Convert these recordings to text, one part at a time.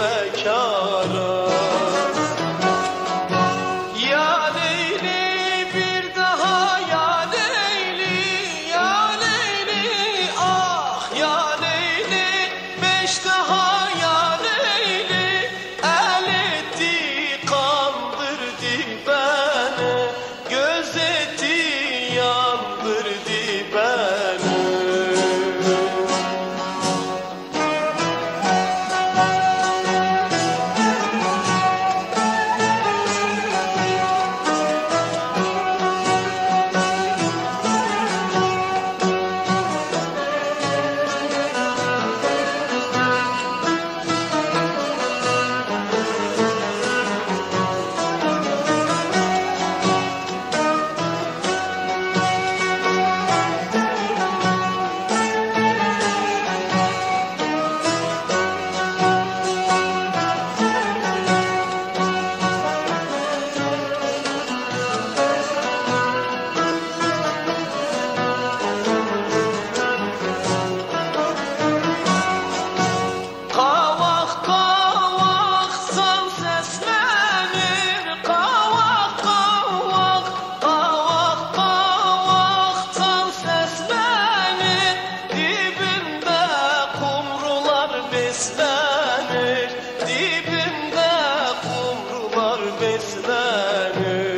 şivekara Amen.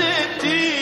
city.